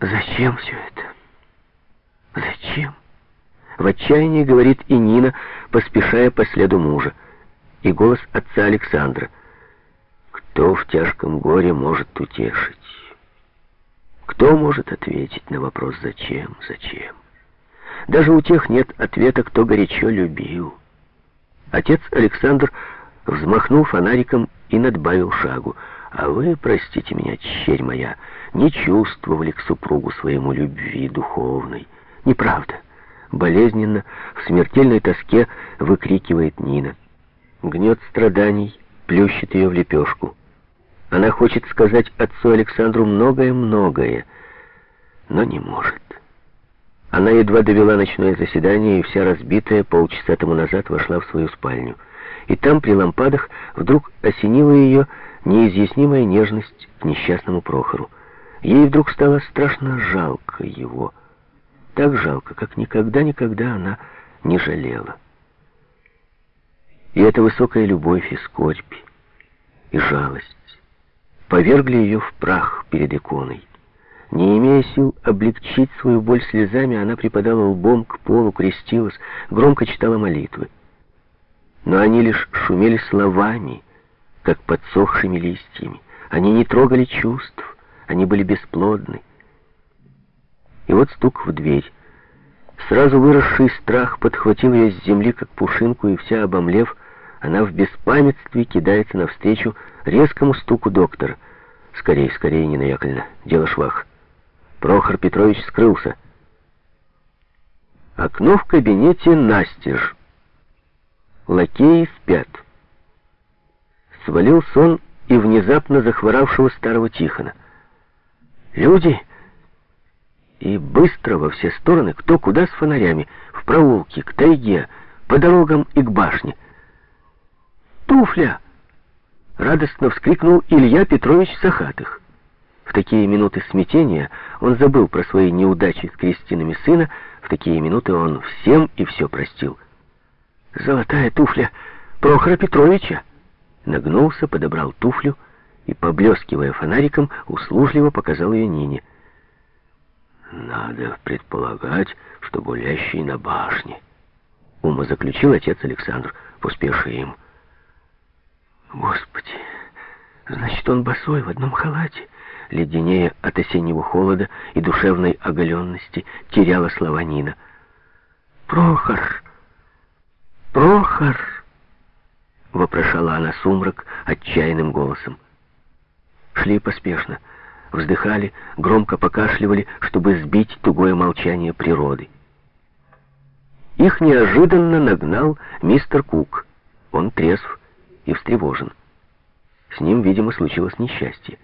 Зачем все это? Зачем? В отчаянии говорит и Нина, поспешая по следу мужа. И голос отца Александра. Кто в тяжком горе может утешить? Кто может ответить на вопрос «зачем, зачем?» Даже у тех нет ответа, кто горячо любил. Отец Александр взмахнул фонариком и надбавил шагу. А вы, простите меня, черь моя, не чувствовали к супругу своему любви духовной. Неправда. Болезненно, в смертельной тоске выкрикивает Нина. Гнет страданий, плющит ее в лепешку. Она хочет сказать отцу Александру многое-многое, но не может. Она едва довела ночное заседание и вся разбитая полчаса тому назад вошла в свою спальню. И там, при лампадах, вдруг осенила ее неизъяснимая нежность к несчастному Прохору. Ей вдруг стало страшно жалко его. Так жалко, как никогда-никогда она не жалела. И эта высокая любовь и скорбь, и жалость повергли ее в прах перед иконой. Не имея сил облегчить свою боль слезами, она припадала лбом к полу, крестилась, громко читала молитвы. Но они лишь шумели словами, как подсохшими листьями. Они не трогали чувств, они были бесплодны. И вот стук в дверь. Сразу выросший страх подхватил ее с земли, как пушинку, и вся обомлев, она в беспамятстве кидается навстречу резкому стуку доктора. «Скорей, скорей, Нина Яковлевна, дело швах». Прохор Петрович скрылся. Окно в кабинете настежь. Лакеи спят. Свалил сон и внезапно захворавшего старого Тихона. Люди... И быстро во все стороны, кто куда с фонарями, в проулке, к тайге, по дорогам и к башне. «Туфля!» — радостно вскрикнул Илья Петрович Сахатых. В такие минуты смятения он забыл про свои неудачи с крестинами сына, в такие минуты он всем и все простил. «Золотая туфля Прохора Петровича!» Нагнулся, подобрал туфлю и, поблескивая фонариком, услужливо показал ее Нине. «Надо предполагать, что гулящий на башне», — ума заключил отец Александр. «Поспешим». «Господи, значит, он босой в одном халате?» леденея от осеннего холода и душевной оголенности, теряла слова Нина. «Прохор! Прохор!» — вопрошала она сумрак отчаянным голосом. Шли поспешно, вздыхали, громко покашливали, чтобы сбить тугое молчание природы. Их неожиданно нагнал мистер Кук. Он трезв и встревожен. С ним, видимо, случилось несчастье.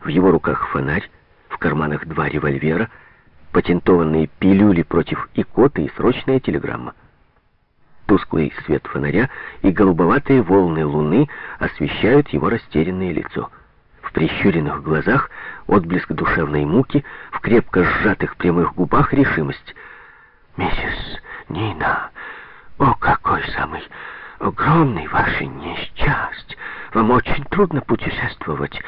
В его руках фонарь, в карманах два револьвера, патентованные пилюли против икоты и срочная телеграмма. Тусклый свет фонаря и голубоватые волны луны освещают его растерянное лицо. В прищуренных глазах отблеск душевной муки, в крепко сжатых прямых губах решимость. «Миссис Нина, о, какой самый огромный ваше несчастье! Вам очень трудно путешествовать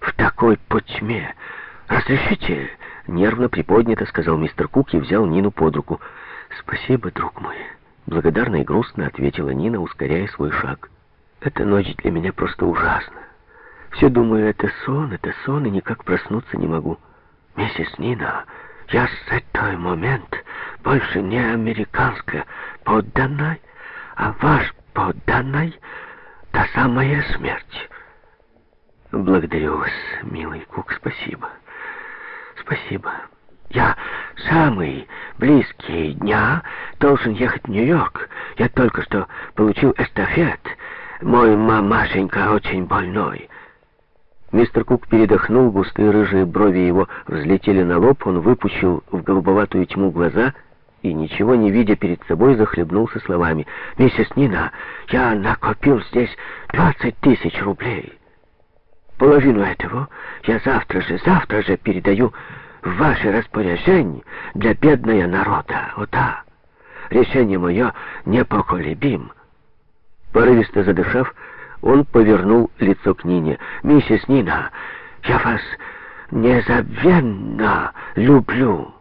в такой потьме. Разрешите?» Нервно приподнято, сказал мистер Кук и взял Нину под руку. «Спасибо, друг мой». Благодарно и грустно ответила Нина, ускоряя свой шаг. «Эта ночь для меня просто ужасна. Все думаю, это сон, это сон, и никак проснуться не могу. Миссис Нина, я с этого момента больше не американская подданная, а ваш подданный — та самая смерть». Благодарю вас, милый Кук, спасибо. Спасибо. Я самый близкие дня должен ехать в Нью-Йорк. Я только что получил эстафет. Мой мамашенька очень больной. Мистер Кук передохнул, густые рыжие брови его взлетели на лоб, он выпучил в голубоватую тьму глаза и, ничего не видя перед собой, захлебнулся словами. «Миссис Нина, я накопил здесь двадцать тысяч рублей». Половину этого я завтра же, завтра же передаю ваше распоряжение для бедного народа. Вот. Решение мое непоколебим. Порывисто задышав, он повернул лицо к Нине. «Миссис Нина, я вас незабвенно люблю».